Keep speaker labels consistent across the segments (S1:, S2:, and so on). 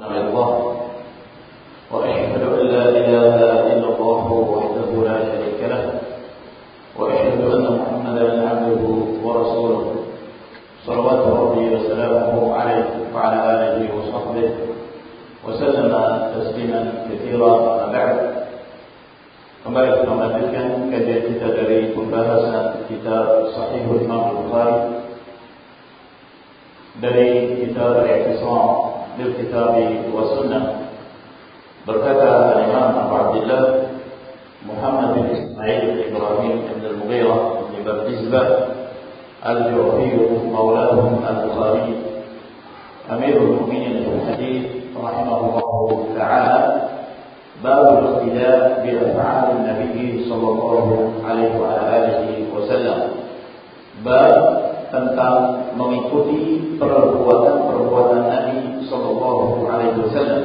S1: الله. وأشهد أن لا إله إلا الله وحده لا شريك له. وأشهد أن محمدا عبده ورسوله. صلوات ربي وسلامه عليه وعلى آله وصحبه. وسلم تسليما كثيرا. بعد Kembali kita melanjutkan kajian kita dari pembahasan kitab Sahih Imam Bukhari dari kitab بالكتاب والسنة. بركتها الإمام أبو عبد الله محمد بن إسماعيل بن إبراهيم بن المغيرة بن بردزبة الجوفي مولاهم البخاري. أمير المؤمنين في الحديث رحمه الله تعالى. باب الاقتداء بأفعال النبي صلى الله عليه وعلى آله وسلم. باب tentang mengikuti perbuatan-perbuatan Nabi sallallahu alaihi wasallam.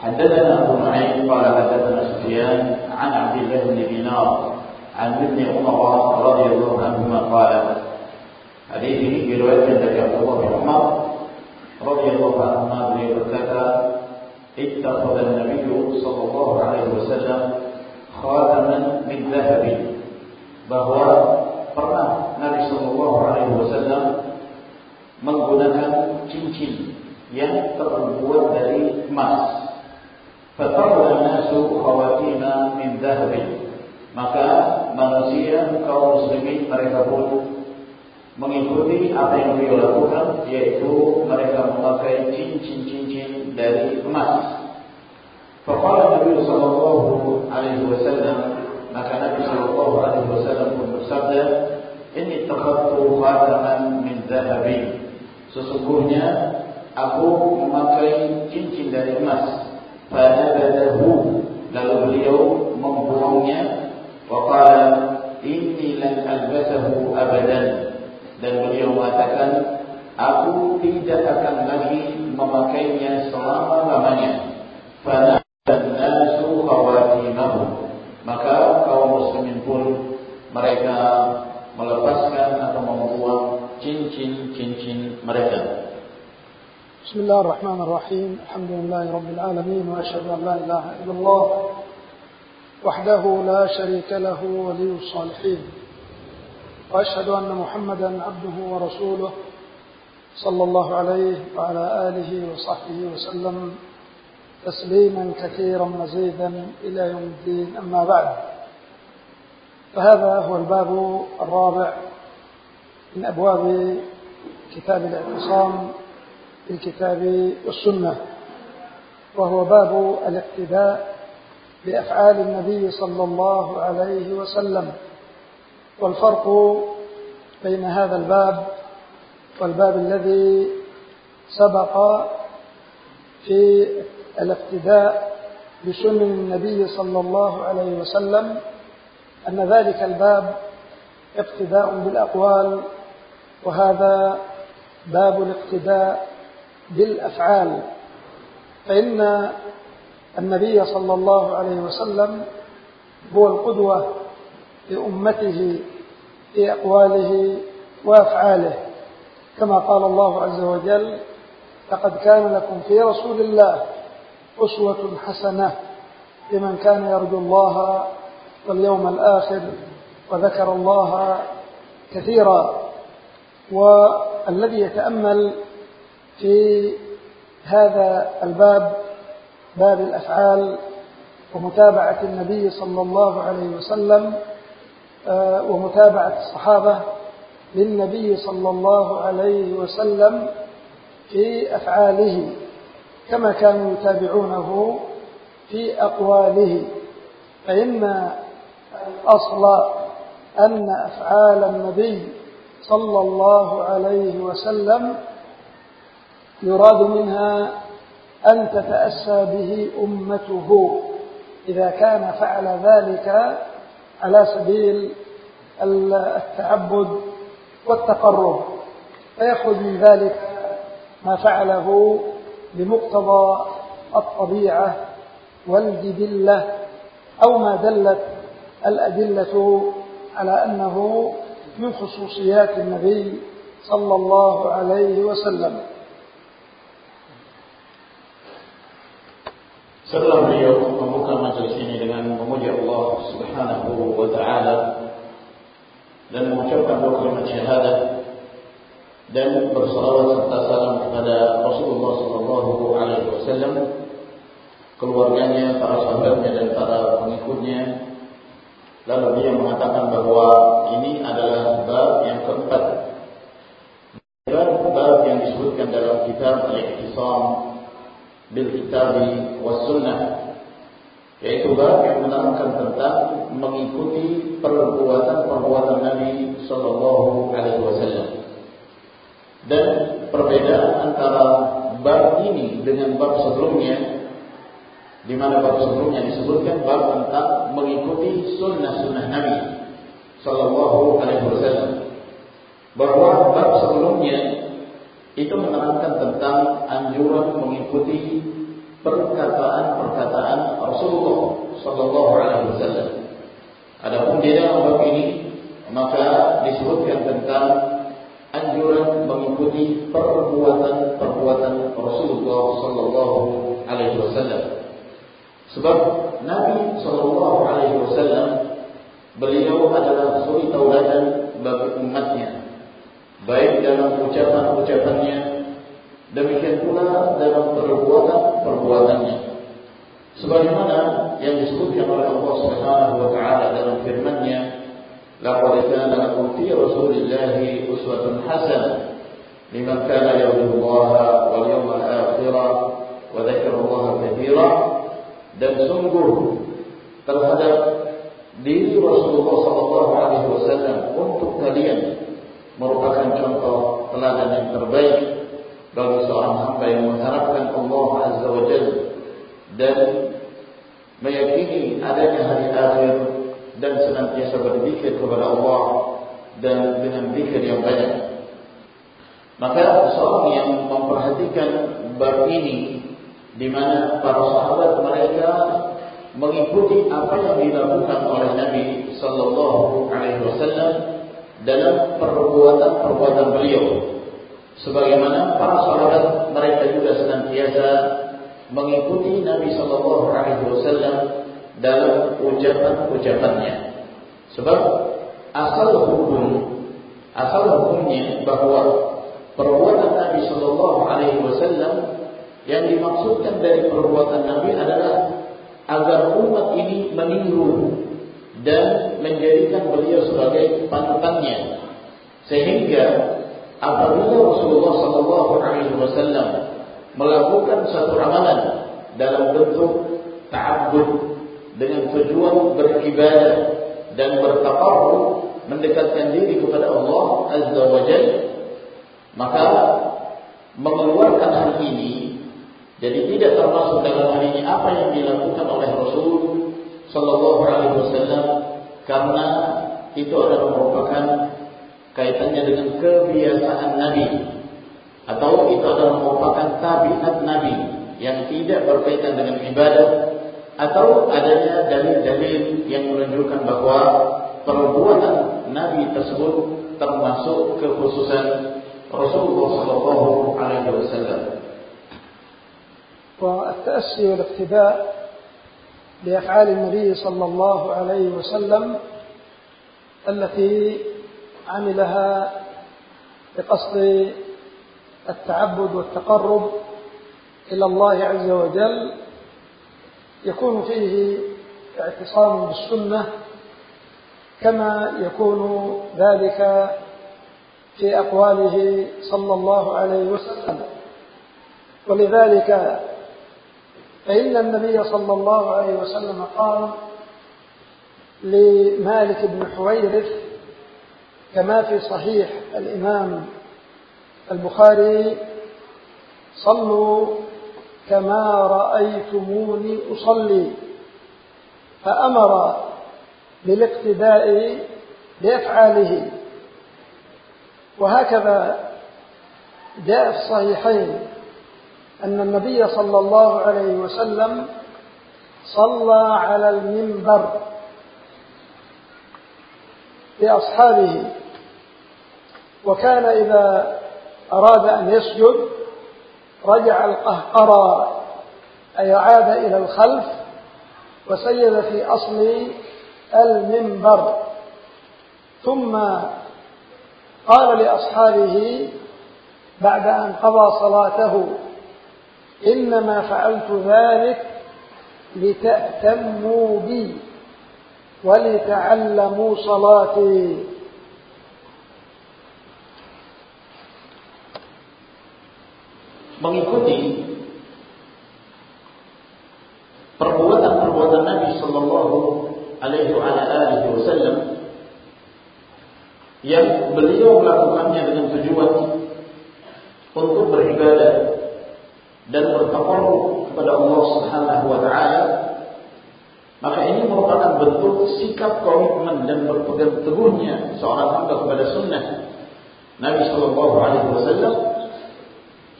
S1: Haddatsana Abu Nu'aym qala haddatsana Sufyan an Abdullah bin an Ibn Umar radhiyallahu anhu qala Hadis ini diriwayatkan dari Abdullah bin Umar radhiyallahu anhu beliau berkata Maka manusia kaum muslimin mereka pun mengikuti apa yang beliau lakukan yaitu
S2: وحده لا شريك له ولي الصالحين. وأشهد أن محمدا عبده ورسوله صلى الله عليه وعلى آله وصحبه وسلم تسليما كثيرا مزيدا إلى يوم الدين. أما بعد فهذا هو الباب الرابع من أبواب كتاب الاعتصام في الكتاب والسنة وهو باب الاقتداء بأفعال النبي صلى الله عليه وسلم. والفرق بين هذا الباب والباب الذي سبق في الاقتداء بسنن النبي صلى الله عليه وسلم أن ذلك الباب اقتداء بالأقوال وهذا باب الاقتداء بالأفعال. فإن النبي صلى الله عليه وسلم هو القدوة لأمته في أقواله وأفعاله. كما قال الله عز وجل لقد كان لكم في رسول الله أسوة حسنة لمن كان يرجو الله واليوم الآخر وذكر الله كثيرا. والذي يتأمل في هذا الباب باب الأفعال ومتابعة النبي صلى الله عليه وسلم ومتابعة الصحابة للنبي صلى الله عليه وسلم في أفعاله كما كانوا يتابعونه في أقواله. فإن الأصل أن أفعال النبي صلى الله عليه وسلم يراد منها أن تتأسى به أمته. إذا كان فعل ذلك على سبيل التعبد والتقرب فيخرج من ذلك ما فعله بمقتضى الطبيعة والجبلة أو ما دلت الأدلة على أنه من خصوصيات النبي صلى الله عليه وسلم.
S1: Setelah beliau membuka majelis ini dengan memuji Allah Subhanahu wa taala dan mengucapkan dua kalimat syahadat dan bersalawat serta salam kepada Rasulullah sallallahu alaihi wasallam keluarganya, para sahabatnya dan para pengikutnya. Lalu dia mengatakan bahwa ini adalah bab yang keempat. Bab yang disebutkan dalam kitab Al-Ihtisam bil kitabi was sunnah yaitu bab yang menerangkan tentang mengikuti perbuatan-perbuatan Nabi sallallahu alaihi wasallam. Dan perbedaan antara bab ini dengan bab sebelumnya di mana bab sebelumnya disebutkan bab tentang mengikuti sunnah-sunnah Nabi sallallahu alaihi wasallam. Bahwa bab sebelumnya itu menerangkan tentang anjuran mengikuti perkataan-perkataan Rasulullah Sallallahu Alaihi Wasallam. Adapun di dalam bab ini maka disebutkan tentang anjuran mengikuti perbuatan-perbuatan Rasulullah Sallallahu Alaihi Wasallam. Sebab Nabi Sallallahu Alaihi Wasallam beliau adalah suri tauladan bagi umatnya baik dalam ucapan-ucapannya demikian pula dalam perbuatan-perbuatannya sebagaimana yang disebutkan oleh Allah Subhanahu wa taala dalam firman-Nya laqad kana lakum fi rasulillahi uswatun hasanah liman kana yarju wal yawmal akhir wa dzakara Allah katsira dan sungguh terhadap diri Rasulullah sallallahu alaihi wasallam untuk kalian merupakan contoh teladan yang terbaik bagi seorang hamba yang mengharapkan Allah Azza wa dan meyakini adanya hari akhir dan senantiasa berzikir kepada Allah dan dengan zikir yang banyak. Maka seorang yang memperhatikan bab ini di mana para sahabat mereka mengikuti apa yang dilakukan oleh Nabi sallallahu alaihi wasallam dalam perbuatan-perbuatan beliau. Sebagaimana para sahabat mereka juga senantiasa mengikuti Nabi Shallallahu Alaihi Wasallam dalam ucapan-ucapannya. Sebab asal hukum, asal hukumnya bahwa perbuatan Nabi Shallallahu Alaihi Wasallam yang dimaksudkan dari perbuatan Nabi adalah agar umat ini meniru dan menjadikan beliau sebagai panutannya. Sehingga apabila Rasulullah Sallallahu Alaihi Wasallam melakukan satu amalan dalam bentuk ta'abbud dengan tujuan beribadah dan bertakarruf mendekatkan diri kepada Allah Azza wa Jalla maka mengeluarkan hal ini jadi tidak termasuk dalam hal ini apa yang dilakukan oleh Rasul Sallallahu Alaihi Wasallam karena itu adalah merupakan kaitannya dengan kebiasaan Nabi atau itu adalah merupakan tabiat Nabi yang tidak berkaitan dengan ibadah atau adanya dalil-dalil yang menunjukkan bahwa perbuatan Nabi tersebut termasuk kekhususan Rasulullah Sallallahu Alaihi Wasallam.
S2: والتأسي والاقتداء بأفعال النبي صلى الله عليه وسلم التي عملها بقصد التعبد والتقرب إلى الله عز وجل يكون فيه اعتصام بالسنة كما يكون ذلك في أقواله صلى الله عليه وسلم. ولذلك فإن النبي صلى الله عليه وسلم قال لمالك بن حويرث كما في صحيح الإمام البخاري صلوا كما رأيتموني أصلي. فأمر بالاقتداء بأفعاله. وهكذا جاء في الصحيحين. أن النبي صلى الله عليه وسلم صلى على المنبر لأصحابه وكان إذا أراد أن يسجد رجع القهقرى أي عاد إلى الخلف وسيد في أصل المنبر. ثم قال لأصحابه بعد أن قضى صلاته إنما فعلت ذلك لتأتموا بي ولتعلموا صلاتي
S1: mengikuti perbuatan-perbuatan Nabi Sallallahu Alaihi Wasallam yang beliau melakukannya dengan tujuan untuk beribadah kepada Allah Subhanahu wa taala maka ini merupakan bentuk sikap komitmen dan berpegang teguhnya seorang hamba kepada sunnah Nabi Sallallahu Alaihi Wasallam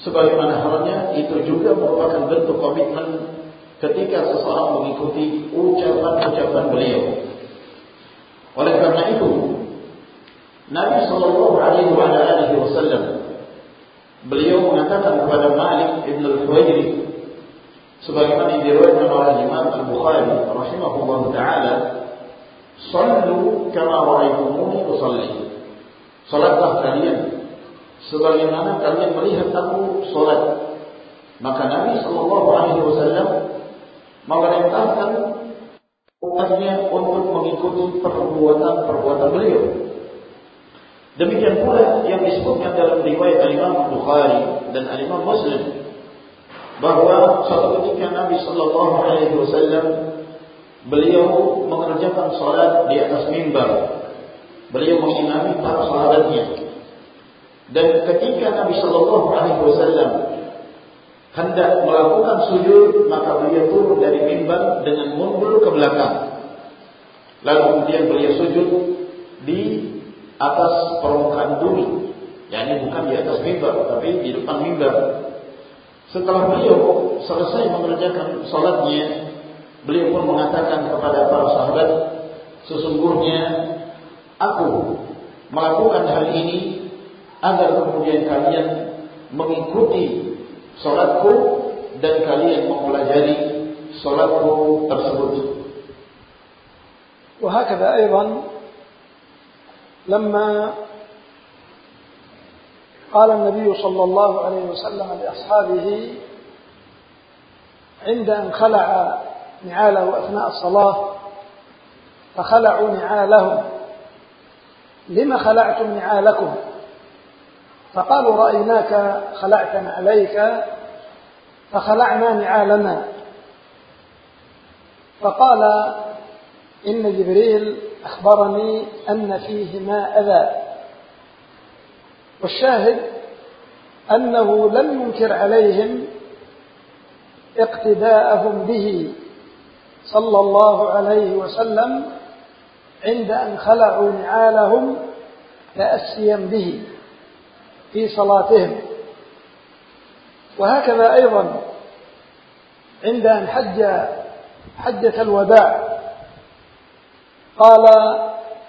S1: sebagaimana halnya itu juga merupakan bentuk komitmen ketika seseorang mengikuti ucapan-ucapan beliau. Oleh karena itu, Nabi Shallallahu Alaihi Wasallam beliau mengatakan kepada Malik ibn al-Huwairi sebagaimana diriwayatkan oleh Imam Al Bukhari rahimahullah taala, "Sallu kama ra'aytumuni usalli." Salatlah kalian sebagaimana kalian melihat aku salat. Maka Nabi Shallallahu Alaihi Wasallam memerintahkan umatnya untuk mengikuti perbuatan-perbuatan beliau. Demikian pula yang disebutkan dalam riwayat Imam Bukhari dan Imam Muslim bahwa suatu ketika Nabi Shallallahu Alaihi Wasallam beliau mengerjakan salat di atas mimbar. Beliau mengimami para sahabatnya. Dan ketika Nabi Shallallahu Alaihi Wasallam hendak melakukan sujud, maka beliau turun dari mimbar dengan mundur ke belakang. Lalu kemudian beliau sujud di atas permukaan bumi, yakni bukan di atas mimbar, tapi di depan mimbar. Setelah beliau selesai mengerjakan salatnya, beliau pun mengatakan kepada para sahabat, sesungguhnya aku melakukan hal ini agar kemudian kalian mengikuti salatku dan kalian mempelajari salatku tersebut.
S2: وهكذا أيضا لما قال النبي صلى الله عليه وسلم لأصحابه عند أن خلع نعاله أثناء الصلاة فخلعوا نعالهم. لم خلعتم نعالكم؟ فقالوا رأيناك خلعت عليك فخلعنا نعالنا. فقال إن جبريل أخبرني أن فيهما أذى. والشاهد أنه لم ينكر عليهم اقتداءهم به صلى الله عليه وسلم عند أن خلعوا نعالهم تأسيا به في صلاتهم. وهكذا أيضا عند أن حج حجة الوداع قال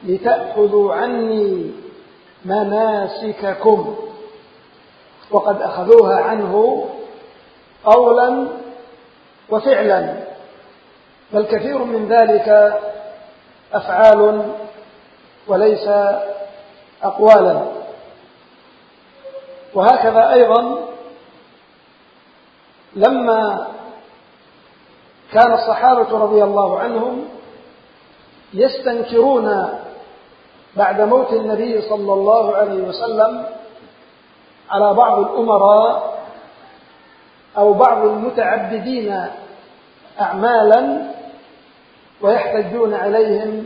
S2: لتأخذوا عني مناسككم. وقد أخذوها عنه قولا وفعلا. بل كثير من ذلك أفعال وليس أقوالا. وهكذا أيضا لما كان الصحابة رضي الله عنهم يستنكرون بعد موت النبي صلى الله عليه وسلم على بعض الأمراء أو بعض المتعبدين أعمالا ويحتجون عليهم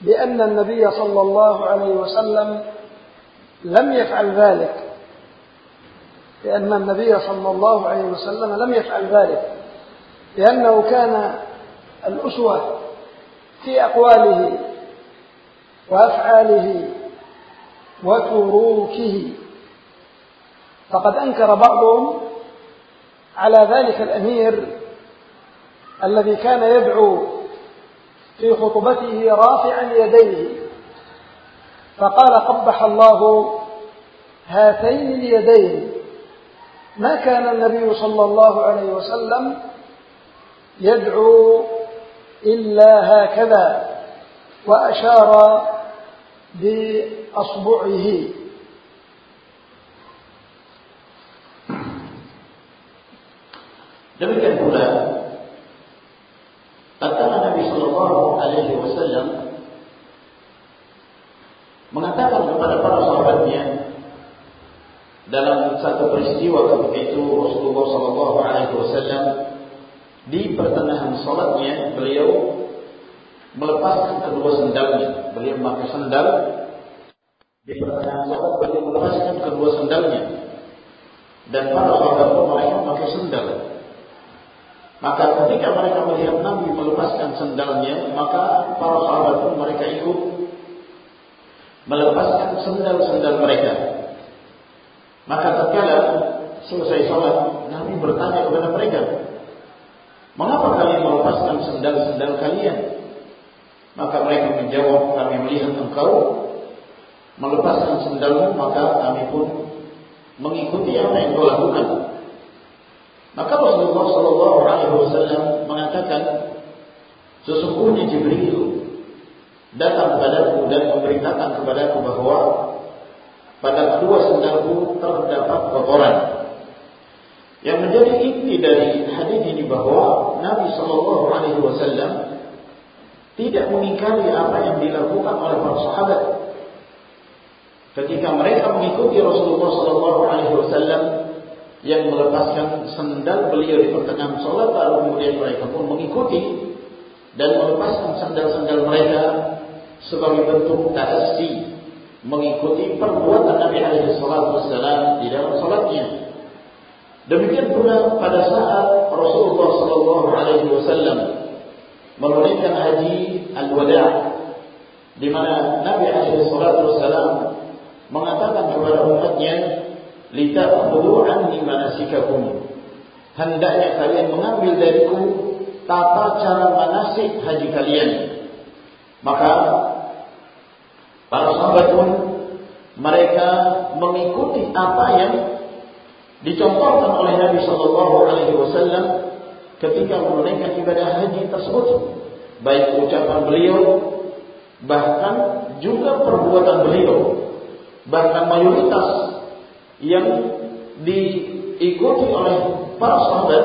S2: بأن النبي صلى الله عليه وسلم لم يفعل ذلك لأن النبي صلى الله عليه وسلم لم يفعل ذلك لأنه كان الأسوة في أقواله وأفعاله وتروكه. فقد أنكر بعضهم على ذلك الأمير الذي كان يدعو في خطبته رافعا يديه. فقال قبح الله هاتين اليدين. ما كان النبي صلى الله عليه وسلم يدعو إلا هكذا وأشار بأصبعه
S1: Demikian pula tatkala Nabi Shallallahu Alaihi Wasallam mengatakan kepada para sahabatnya dalam satu peristiwa ketika itu Rasulullah Shallallahu Alaihi Wasallam di pertengahan sholatnya beliau melepaskan kedua sendalnya. Beliau memakai sendal di pertengahan sholat beliau melepaskan kedua sendalnya dan para sahabat mereka memakai sendal. Maka ketika mereka melihat Nabi melepaskan sendalnya, maka para sahabat pun mereka ikut melepaskan sendal-sendal mereka. Maka tatkala selesai sholat, Nabi bertanya kepada mereka, sendal-sendal kalian? Maka mereka menjawab, kami melihat engkau melepaskan sendalmu, maka kami pun mengikuti apa yang kau lakukan. Maka Rasulullah Shallallahu Alaihi Wasallam mengatakan, sesungguhnya Jibril datang kepadaku dan memberitakan kepadaku bahwa pada kedua sendalku terdapat kotoran. Yang menjadi inti dari hadis ini bahwa Nabi Shallallahu Alaihi Wasallam tidak mengingkari apa yang dilakukan oleh para sahabat. Ketika mereka mengikuti Rasulullah Shallallahu Alaihi Wasallam yang melepaskan sendal beliau di pertengahan sholat lalu kemudian mereka pun mengikuti dan melepaskan sandal-sandal mereka sebagai bentuk ta'assi mengikuti perbuatan Nabi alaihi wasallam di dalam salatnya. Demikian pula pada saat Rasulullah sallallahu alaihi wasallam menunaikan haji al-wada' di mana Nabi alaihi wasallam mengatakan kepada umatnya lita'khudhu anni manasikakum. Hendaknya kalian mengambil dariku tata cara manasik haji kalian. Maka para sahabat pun mereka mengikuti apa yang dicontohkan oleh Nabi Shallallahu Alaihi Wasallam ketika menunaikan ibadah haji tersebut baik ucapan beliau bahkan juga perbuatan beliau bahkan mayoritas yang diikuti oleh para sahabat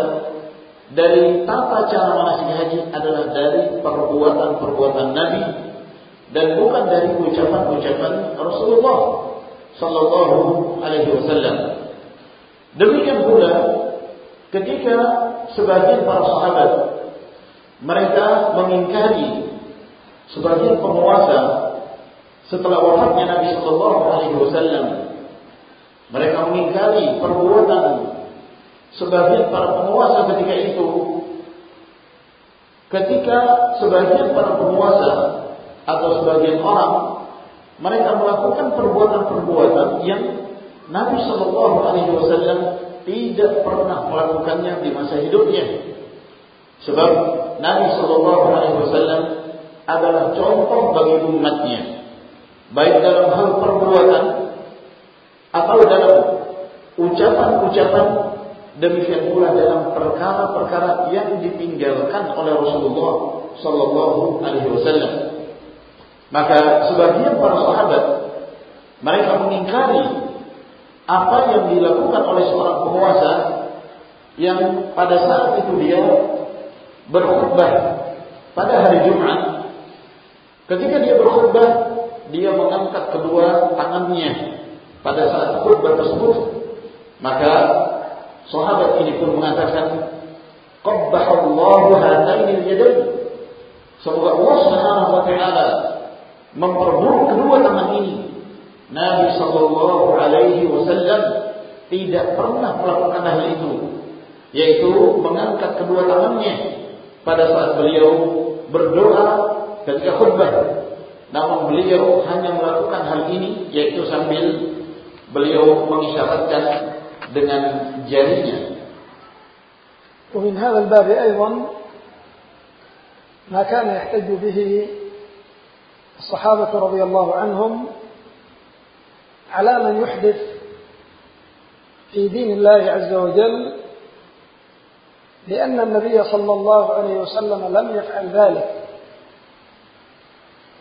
S1: dari tata cara manasik haji adalah dari perbuatan-perbuatan Nabi dan bukan dari ucapan-ucapan Rasulullah Sallallahu Alaihi Wasallam. Demikian pula ketika sebagian para sahabat mereka mengingkari sebagian penguasa setelah wafatnya Nabi Sallallahu Alaihi Wasallam mereka mengingkari perbuatan sebagian para penguasa ketika itu. Ketika sebagian para penguasa atau sebagian orang mereka melakukan perbuatan-perbuatan yang Nabi Shallallahu Alaihi Wasallam tidak pernah melakukannya di masa hidupnya. Sebab Nabi Shallallahu Alaihi Wasallam adalah contoh bagi umatnya, baik dalam hal perbuatan atau dalam ucapan-ucapan demikian pula dalam perkara-perkara yang ditinggalkan oleh Rasulullah Sallallahu Alaihi Wasallam. Maka sebagian para sahabat mereka mengingkari apa yang dilakukan oleh seorang penguasa yang pada saat itu dia berkhutbah pada hari Jumat. Ketika dia berkhutbah, dia mengangkat kedua tangannya pada saat khutbah tersebut. Maka sahabat ini pun mengatakan qabbahallahu hataini yadain. Semoga Allah Subhanahu wa taala memperburuk kedua tangan ini Nabi sallallahu alaihi wasallam tidak pernah melakukan hal itu yaitu mengangkat kedua tangannya pada saat beliau berdoa ketika khutbah namun beliau hanya melakukan hal ini yaitu sambil beliau mengisyaratkan dengan jarinya.
S2: ومن هذا الباب أيضا ما كان يحتج به الصحابة رضي الله عنهم على من يحدث في دين الله عز وجل لأن النبي صلى الله عليه وسلم لم يفعل ذلك.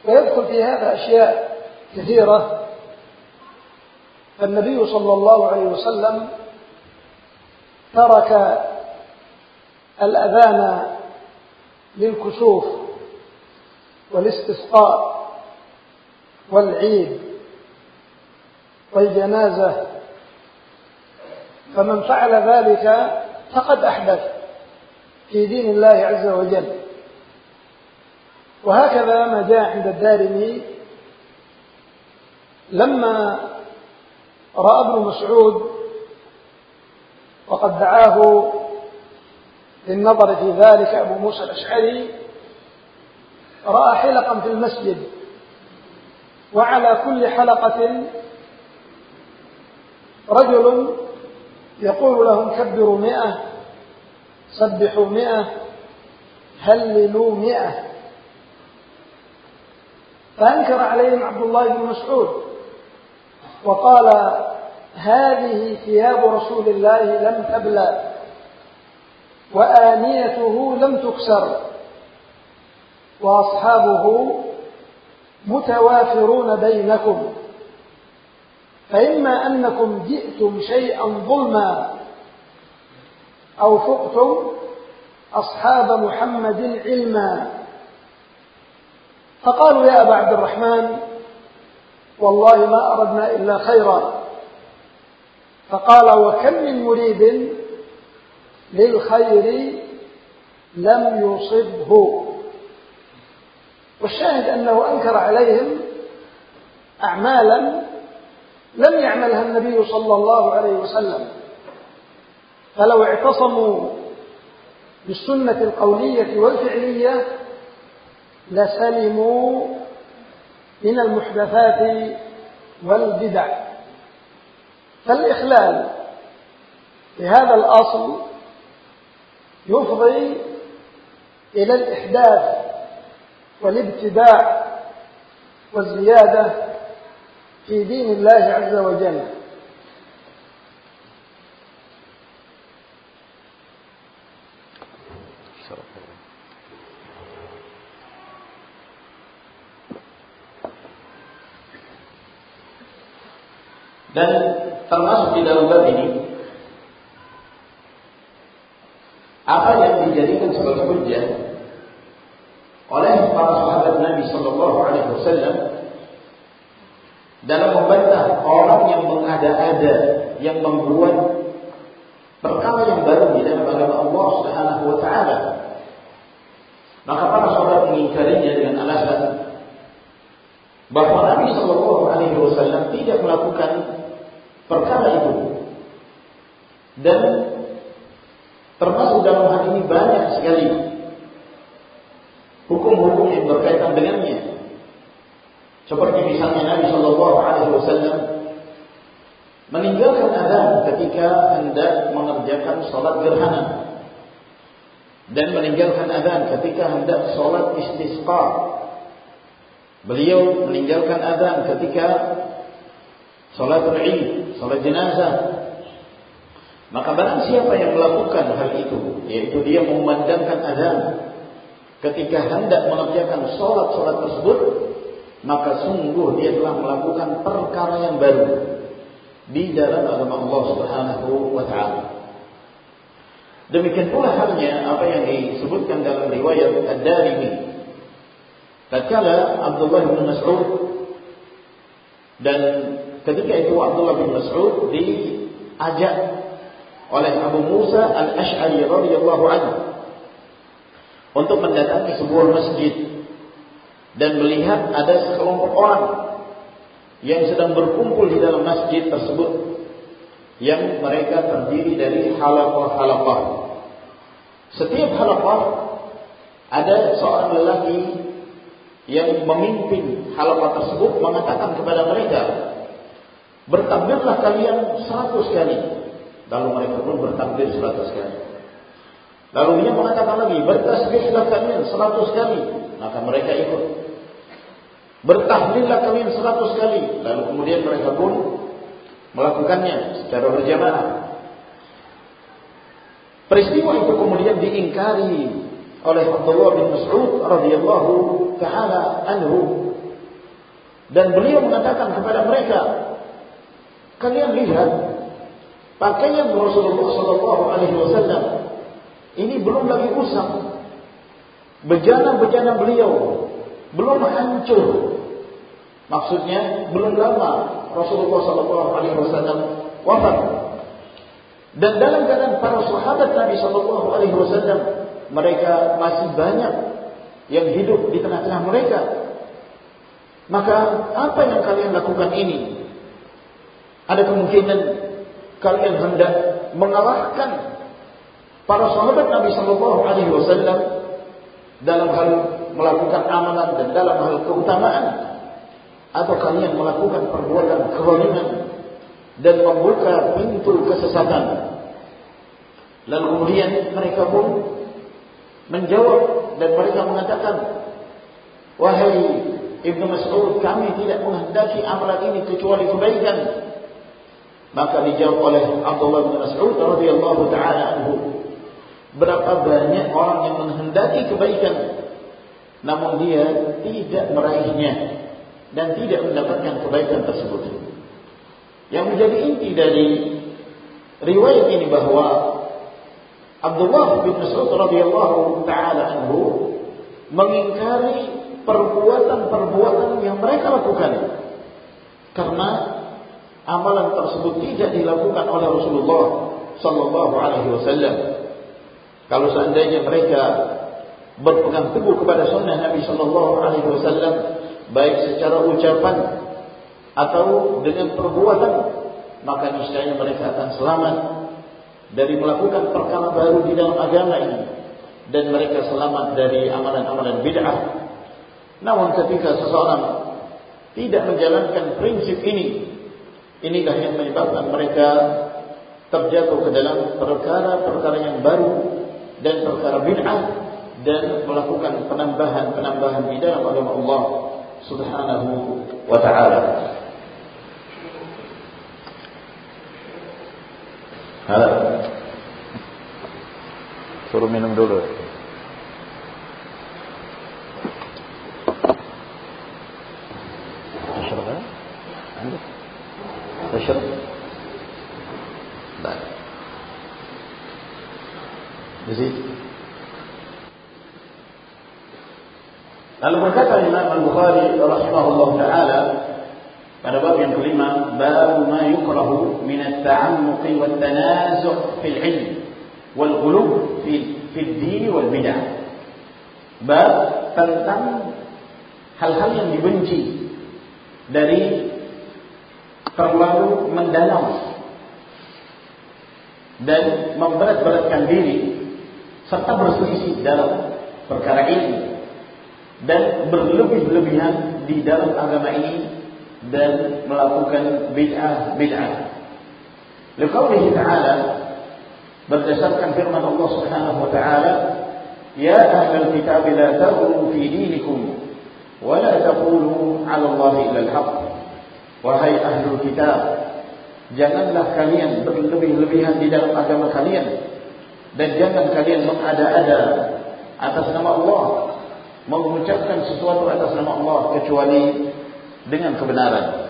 S2: ويدخل في هذا أشياء كثيرة. فالنبي صلى الله عليه وسلم ترك الأذان للكسوف والاستسقاء والعيد. والجنازة. فمن فعل ذلك فقد أحدث في دين الله عز وجل. وهكذا ما جاء عند الدارمي لما رأى ابن مسعود وقد دعاه للنظر في ذلك أبو موسى الأشعري رأى حلقا في المسجد وعلى كل حلقة رجل يقول لهم كبروا مئة سبحوا مئة هللوا مئة. فأنكر عليهم عبد الله بن مسعود وقال هذه ثياب رسول الله لم تبلى وآنيته لم تكسر. وأصحابه متوافرون بينكم. فإما أنكم جئتم شيئا ظلما أو فقتم أصحاب محمد علما. فقالوا يا أبا عبد الرحمن والله ما أردنا إلا خيرا. فقال وكم من مريد للخير لم يصبه. والشاهد أنه أنكر عليهم أعمالا لم يعملها النبي صلى الله عليه وسلم. فلو اعتصموا بالسنة القولية والفعلية لسلموا من المحدثات والبدع. فالإخلال بهذا الأصل يفضي إلى الإحداث والابتداع والزيادة في دين الله عز وجل
S1: Dan termasuk di dalam bab ini apa yang dijadikan sebagai hujjah oleh para sahabat Nabi Shallallahu Alaihi Wasallam dalam membantah orang yang mengada-ada yang membuat perkara yang baru di dalam agama Allah Subhanahu wa taala. Maka para sahabat mengingkarinya dengan alasan bahwa Nabi Shallallahu alaihi wasallam tidak melakukan perkara itu. Dan termasuk dalam hal ini banyak sekali hukum-hukum yang berkaitan dengannya. Seperti misalnya Nabi Shallallahu Alaihi Wasallam meninggalkan azan ketika hendak mengerjakan sholat gerhana dan meninggalkan azan ketika hendak sholat istisqa. Beliau meninggalkan azan ketika sholat Id, sholat jenazah. Maka barang siapa yang melakukan hal itu, yaitu dia memandangkan azan ketika hendak mengerjakan sholat-sholat tersebut, maka sungguh dia telah melakukan perkara yang baru di dalam agama Allah Subhanahu wa taala. Demikian pula halnya apa yang disebutkan dalam riwayat Ad-Darimi. Tatkala Abdullah bin Mas'ud dan ketika itu Abdullah bin Mas'ud diajak oleh Abu Musa Al-Ash'ari radhiyallahu anhu untuk mendatangi sebuah masjid dan melihat ada sekelompok orang yang sedang berkumpul di dalam masjid tersebut yang mereka terdiri dari halaqah-halaqah. Setiap halaqah ada seorang lelaki yang memimpin halaqah tersebut mengatakan kepada mereka, bertakbirlah kalian seratus kali. Lalu mereka pun bertakbir seratus kali. Lalu dia mengatakan lagi, bertasbihlah kalian seratus kali. Maka mereka ikut. Bertahlillah kalian seratus kali. Lalu kemudian mereka pun melakukannya secara berjamaah. Peristiwa itu kemudian diingkari oleh Abdullah bin Mas'ud radhiyallahu taala anhu dan beliau mengatakan kepada mereka kalian lihat pakaian Rasulullah sallallahu alaihi wasallam ini belum lagi usang bejana-bejana beliau belum hancur maksudnya belum lama Rasulullah sallallahu wasallam wafat dan dalam keadaan para sahabat Nabi Wasallam mereka masih banyak yang hidup di tengah-tengah mereka. Maka apa yang kalian lakukan ini? Ada kemungkinan kalian hendak mengalahkan para sahabat Nabi Shallallahu Alaihi Wasallam dalam hal melakukan amalan dan dalam hal keutamaan, atau kalian melakukan perbuatan kezaliman dan membuka pintu kesesatan. Lalu kemudian mereka pun menjawab dan mereka mengatakan, Wahai Ibnu Mas'ud, kami tidak menghendaki amalan ini kecuali kebaikan. Maka dijawab oleh Abdullah bin Mas'ud radhiyallahu taala anhu, berapa banyak orang yang menghendaki kebaikan namun dia tidak meraihnya dan tidak mendapatkan kebaikan tersebut. Yang menjadi inti dari riwayat ini bahwa Abdullah bin Mas'ud radhiyallahu taala anhu mengingkari perbuatan-perbuatan yang mereka lakukan karena amalan tersebut tidak dilakukan oleh Rasulullah sallallahu alaihi wasallam. Kalau seandainya mereka berpegang teguh kepada sunnah Nabi sallallahu alaihi wasallam baik secara ucapan atau dengan perbuatan maka niscaya mereka akan selamat dari melakukan perkara baru di dalam agama ini dan mereka selamat dari amalan-amalan bid'ah. Namun ketika seseorang tidak menjalankan prinsip ini, inilah yang menyebabkan mereka terjatuh ke dalam perkara-perkara yang baru dan perkara bid'ah dan melakukan penambahan-penambahan di dalam agama Allah Subhanahu wa taala. Halo. Suruh minum dulu. At-tanazu' fil 'ilm wal ghulub fi fi din wal bid'ah. Bab tentang hal-hal yang dibenci dari terlalu mendalam dan memberat-beratkan diri serta berselisih dalam perkara ini dan berlebih-lebihan di dalam agama ini dan melakukan bid'ah bid'ah. Liqaulihi ta'ala berdasarkan firman Allah Subhanahu wa taala, "Ya ahlal kitab la taghlu fi dinikum wa la taqulu 'ala Allah illa al-haq." Wahai ahlul kitab, janganlah kalian berlebih-lebihan di dalam agama kalian dan jangan kalian mengada-ada atas nama Allah mengucapkan sesuatu atas nama Allah kecuali dengan kebenaran.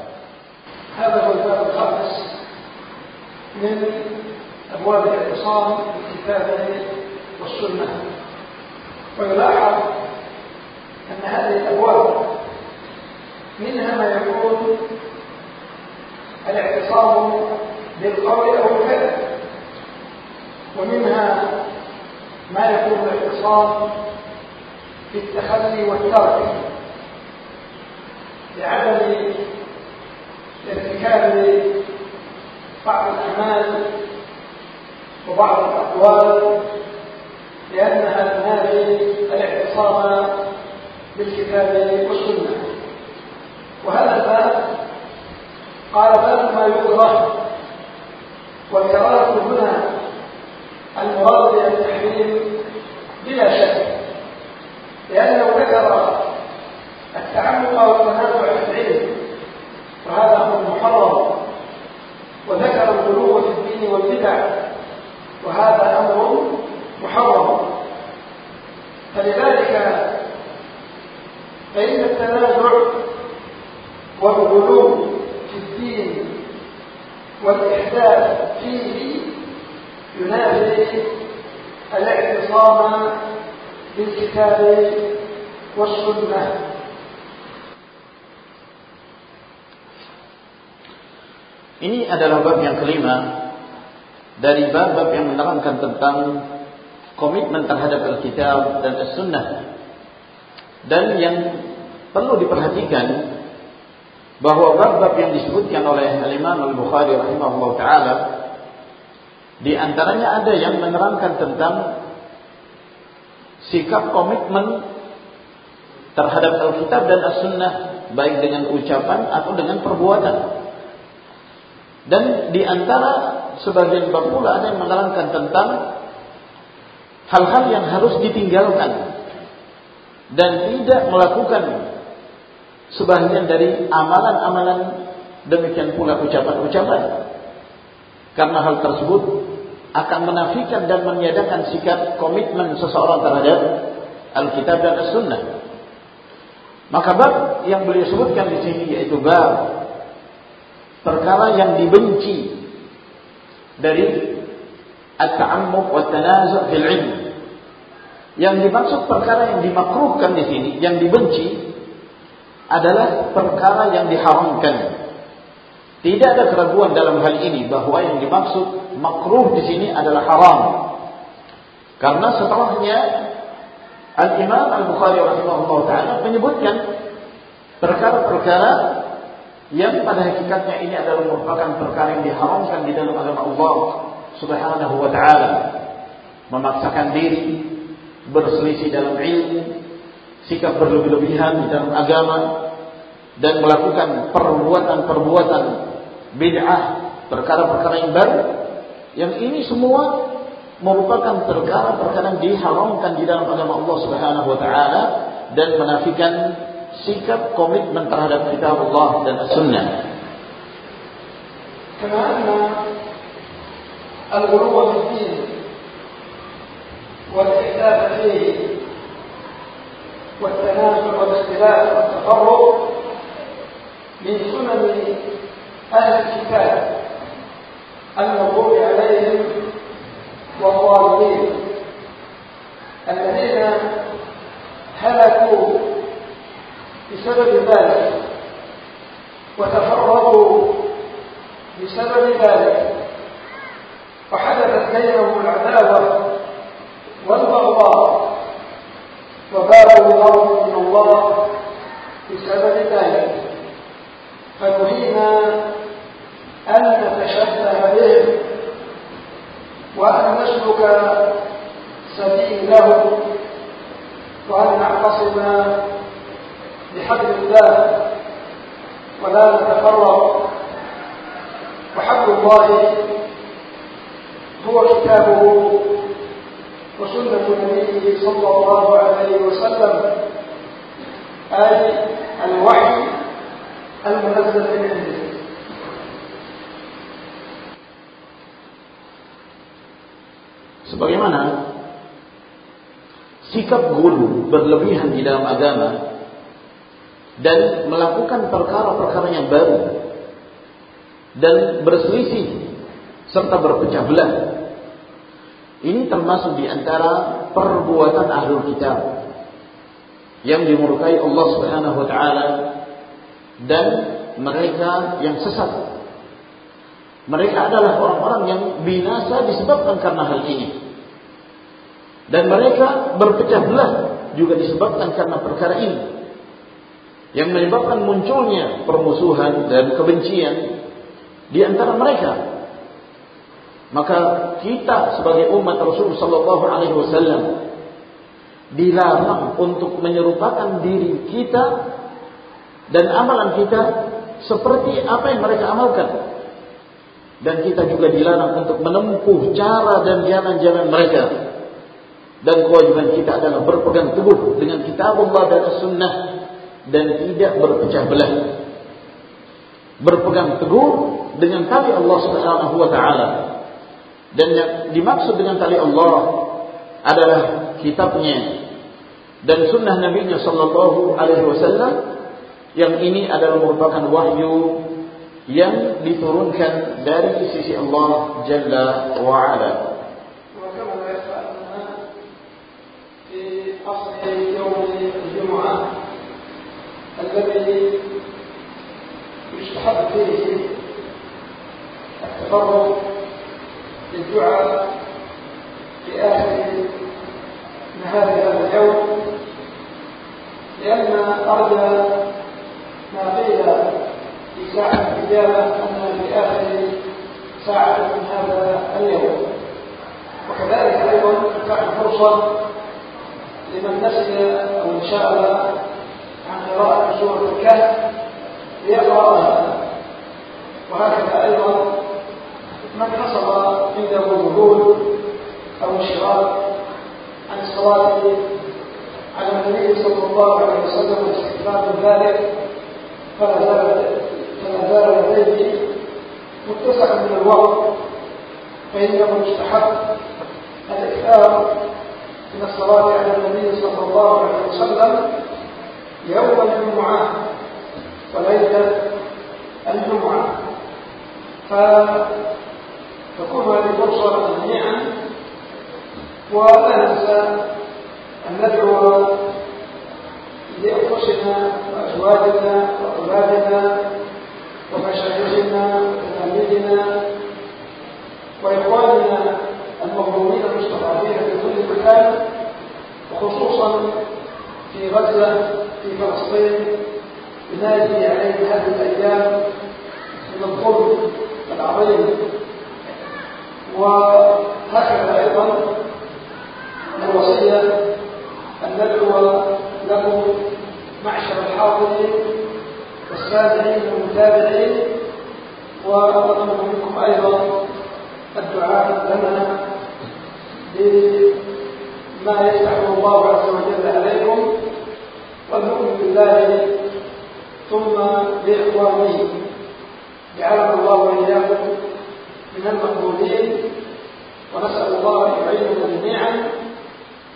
S2: هذا هو الباب الخامس من أبواب الاعتصام بالكتاب والسنة. ويلاحظ أن هذه الأبواب منها ما يكون الاعتصام بالقول أو الفعل ومنها ما يكون الاعتصام بالتخلي والترك لعدم ارتكاب بعض الأعمال وبعض الأقوال لأنها تنافي الاعتصام بالكتاب والسنة. وهذا الباب قال باب ما يكره والكراهة هنا المراد بها التحريم بلا شك. لأنه ذكر التعمق والتنازع في العلم وهذا أمر محرم وذكر الغلو في الدين والبدع وهذا أمر محرم. فلذلك فإن التنازع والغلو في الدين والإحداث فيه ينافي الاعتصام بالكتاب والسنة.
S1: Ini adalah bab yang kelima dari bab-bab yang menerangkan tentang komitmen terhadap Alkitab dan As-Sunnah. Dan yang perlu diperhatikan bahwa bab-bab yang disebutkan oleh Al-Imam Al-Bukhari rahimahullah taala di antaranya ada yang menerangkan tentang sikap komitmen terhadap Alkitab dan As-Sunnah baik dengan ucapan atau dengan perbuatan. Dan di antara sebagian bab pula ada yang menerangkan tentang hal-hal yang harus ditinggalkan dan tidak melakukan sebagian dari amalan-amalan demikian pula ucapan-ucapan. Karena hal tersebut akan menafikan dan meniadakan sikap komitmen seseorang terhadap Alkitab dan As-Sunnah. Maka bab yang beliau sebutkan di sini yaitu bab perkara yang dibenci dari at-ta'ammuq wa tanazu' fil ilm. Yang dimaksud perkara yang dimakruhkan di sini, yang dibenci adalah perkara yang diharamkan. Tidak ada keraguan dalam hal ini bahwa yang dimaksud makruh di sini adalah haram. Karena setelahnya Al-Imam Al-Bukhari rahimahullah taala menyebutkan perkara-perkara yang pada hakikatnya ini adalah merupakan perkara yang diharamkan di dalam agama Allah Subhanahu wa taala. Memaksakan diri, berselisih dalam ilmu, sikap berlebih-lebihan di dalam agama dan melakukan perbuatan-perbuatan bid'ah, perkara-perkara yang baru yang ini semua merupakan perkara-perkara yang diharamkan di dalam agama Allah Subhanahu wa taala dan menafikan sikap komitmen terhadap kitab Allah dan
S2: أن الغلو في الدين والإحداث فيه والتنازع والاختلاف والتفرق من سنن أهل الكتاب المغضوب عليهم والضالين الذين هلكوا بسبب ذلك. وتفرقوا بسبب ذلك. وحدثت بينهم العداوة والبغضاء. وبابوا غضب من الله بسبب ذلك. فنهينا أن نتشبه بهم وأن نسلك سبيلهم وأن نعتصم بحبل الله ولا نتفرق. وحبل الله هو كتابه وسنة نبيه صلى الله عليه وسلم. أي الوحي المنزل من عنده
S1: Sebagaimana sikap gulu berlebihan di dalam agama dan melakukan perkara-perkara yang baru dan berselisih serta berpecah belah. Ini termasuk di antara perbuatan ahlul kitab yang dimurkai Allah Subhanahu wa taala dan mereka yang sesat. Mereka adalah orang-orang yang binasa disebabkan karena hal ini. Dan mereka berpecah belah juga disebabkan karena perkara ini yang menyebabkan munculnya permusuhan dan kebencian di antara mereka. Maka kita sebagai umat Rasul sallallahu alaihi wasallam dilarang untuk menyerupakan diri kita dan amalan kita seperti apa yang mereka amalkan. Dan kita juga dilarang untuk menempuh cara dan jalan-jalan mereka. Dan kewajiban kita adalah berpegang teguh dengan kitab Allah dan sunnah dan tidak berpecah belah. Berpegang teguh dengan tali Allah Subhanahu wa taala. Dan yang dimaksud dengan tali Allah adalah kitabnya dan sunnah Nabi Sallallahu Alaihi Wasallam yang ini adalah merupakan wahyu yang diturunkan dari sisi Allah Jalla wa Ala.
S2: الذي يستحب فيه التفرغ للدعاء في آخر نهار هذا اليوم لأن أرجى ما قيل في ساعة الإجابة أنها في آخر ساعة من هذا اليوم. وكذلك أيضا كان فرصة لمن نسي أو انشغل عن قراءة سورة الكهف ليقرأها وهكذا أيضا من حصل عنده ذهول أو انشغال عن الصلاة على النبي صلى الله عليه وسلم واستحباب ذلك فلا زال فلا زال لديه متسعا من الوقت فإنه مستحب الإكثار من الصلاة على النبي صلى الله عليه وسلم يوم الجمعة وليلة الجمعة. فتكون هذه فرصة جميعا ولا ننسى أن ندعو لأنفسنا وأزواجنا وأولادنا ومشايخنا وتلاميذنا وإخواننا المظلومين المستضعفين في كل مكان وخصوصا في غزة في فلسطين ينادي عليه هذه الأيام من الظلم العظيم وهكذا أيضا الوصية أن ندعو لكم معشر الحاضرين والسامعين والمتابعين ونطلب منكم أيضا الدعاء لنا بما يفتحه الله عز وجل عليكم والنؤمن بالله ثم بإخوانه جعلنا الله وإياكم من المقبولين ونسأل الله أن يعيننا جميعا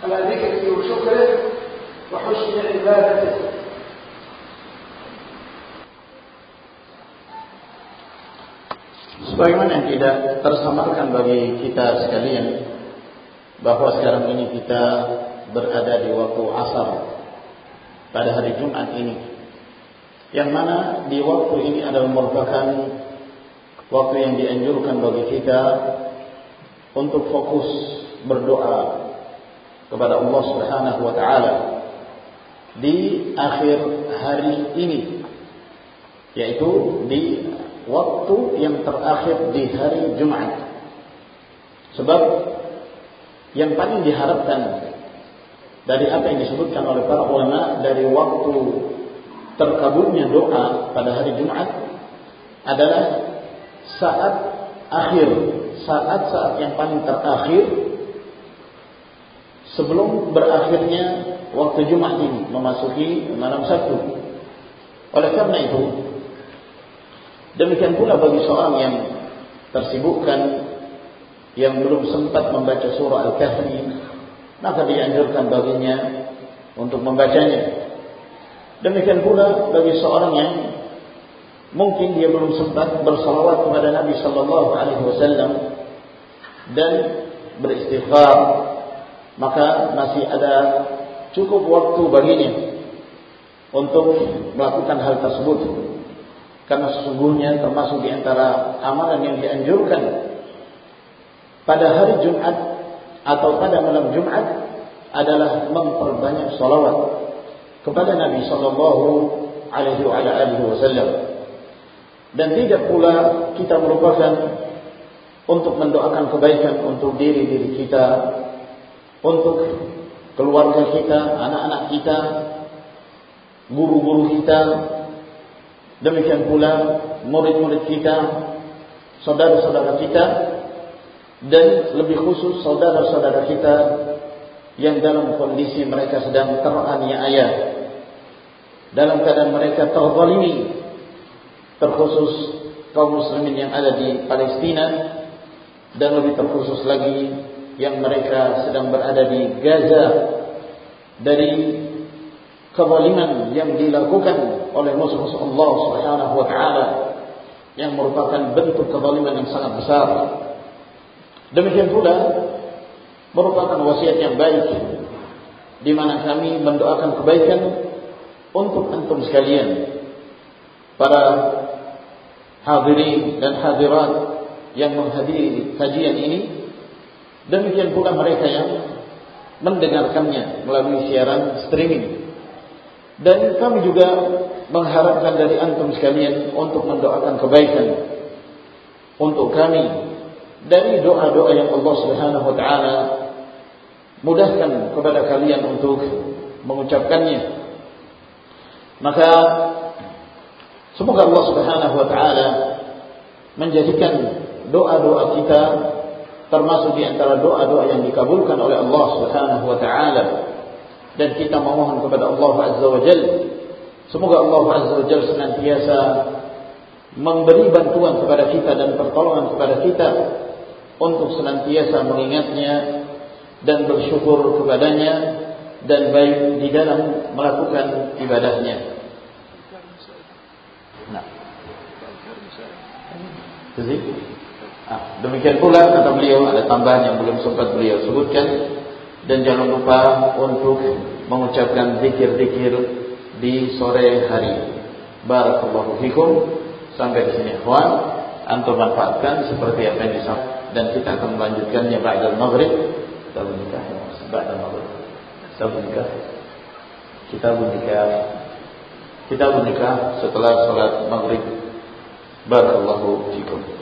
S2: على ذكره وشكره وحسن عبادته
S1: Sebagaimana yang tidak tersamarkan bagi kita sekalian bahwa sekarang ini kita berada di waktu asar pada hari Jumat ini yang mana di waktu ini adalah merupakan waktu yang dianjurkan bagi kita untuk fokus berdoa kepada Allah Subhanahu wa taala di akhir hari ini yaitu di waktu yang terakhir di hari Jumat. Sebab yang paling diharapkan dari apa yang disebutkan oleh para ulama dari waktu terkabulnya doa pada hari Jumat adalah saat akhir, saat-saat yang paling terakhir sebelum berakhirnya waktu Jumat ini memasuki malam Sabtu. Oleh karena itu, demikian pula bagi seorang yang tersibukkan yang belum sempat membaca surah Al-Kahfi, maka dianjurkan baginya untuk membacanya. Demikian pula bagi seorang yang mungkin dia belum sempat bersalawat kepada Nabi sallallahu alaihi wasallam dan beristighfar, maka masih ada cukup waktu baginya untuk melakukan hal tersebut. Karena sesungguhnya termasuk di antara amalan yang dianjurkan pada hari Jumat atau pada malam Jumat adalah memperbanyak salawat kepada Nabi sallallahu alaihi wasallam. Dan tidak pula kita merupakan untuk mendoakan kebaikan untuk diri-diri kita, untuk keluarga kita, anak-anak kita, guru-guru kita, demikian pula murid-murid kita, saudara-saudara kita, dan lebih khusus saudara-saudara kita yang dalam kondisi mereka sedang teraniaya, dalam keadaan mereka terzalimi, terkhusus kaum muslimin yang ada di Palestina, dan lebih terkhusus lagi yang mereka sedang berada di Gaza. Dari kezaliman yang dilakukan oleh musuh-musuh Allah Subhanahu wa taala yang merupakan bentuk kezaliman yang sangat besar. Demikian pula merupakan wasiat yang baik di mana kami mendoakan kebaikan untuk antum sekalian para hadirin dan hadirat yang menghadiri kajian ini. Demikian pula mereka yang mendengarkannya melalui siaran streaming. Dan kami juga mengharapkan dari antum sekalian untuk mendoakan kebaikan untuk kami dari doa-doa yang Allah Subhanahu wa taala mudahkan kepada kalian untuk mengucapkannya. Maka semoga Allah Subhanahu wa taala menjadikan doa-doa kita termasuk di antara doa-doa yang dikabulkan oleh Allah Subhanahu wa taala. Dan kita memohon kepada Allah Azza wa Jalla semoga Allah Azza wa Jalla senantiasa memberi bantuan kepada kita dan pertolongan kepada kita untuk senantiasa mengingatnya dan bersyukur kepadanya dan baik di dalam melakukan ibadahnya. Nah. Jadi, ah, demikian pula kata beliau ada tambahan yang belum sempat beliau sebutkan dan jangan lupa untuk mengucapkan zikir-zikir di sore hari. Barakallahu fikum. Sampai di sini ikhwan, antum manfaatkan seperti apa yang disampaikan dan kita akan melanjutkannya ba'da maghrib. Kita menikah ba'da maghrib. Kita menikah. Kita menikah. Kita menikah setelah salat maghrib. Barakallahu fikum.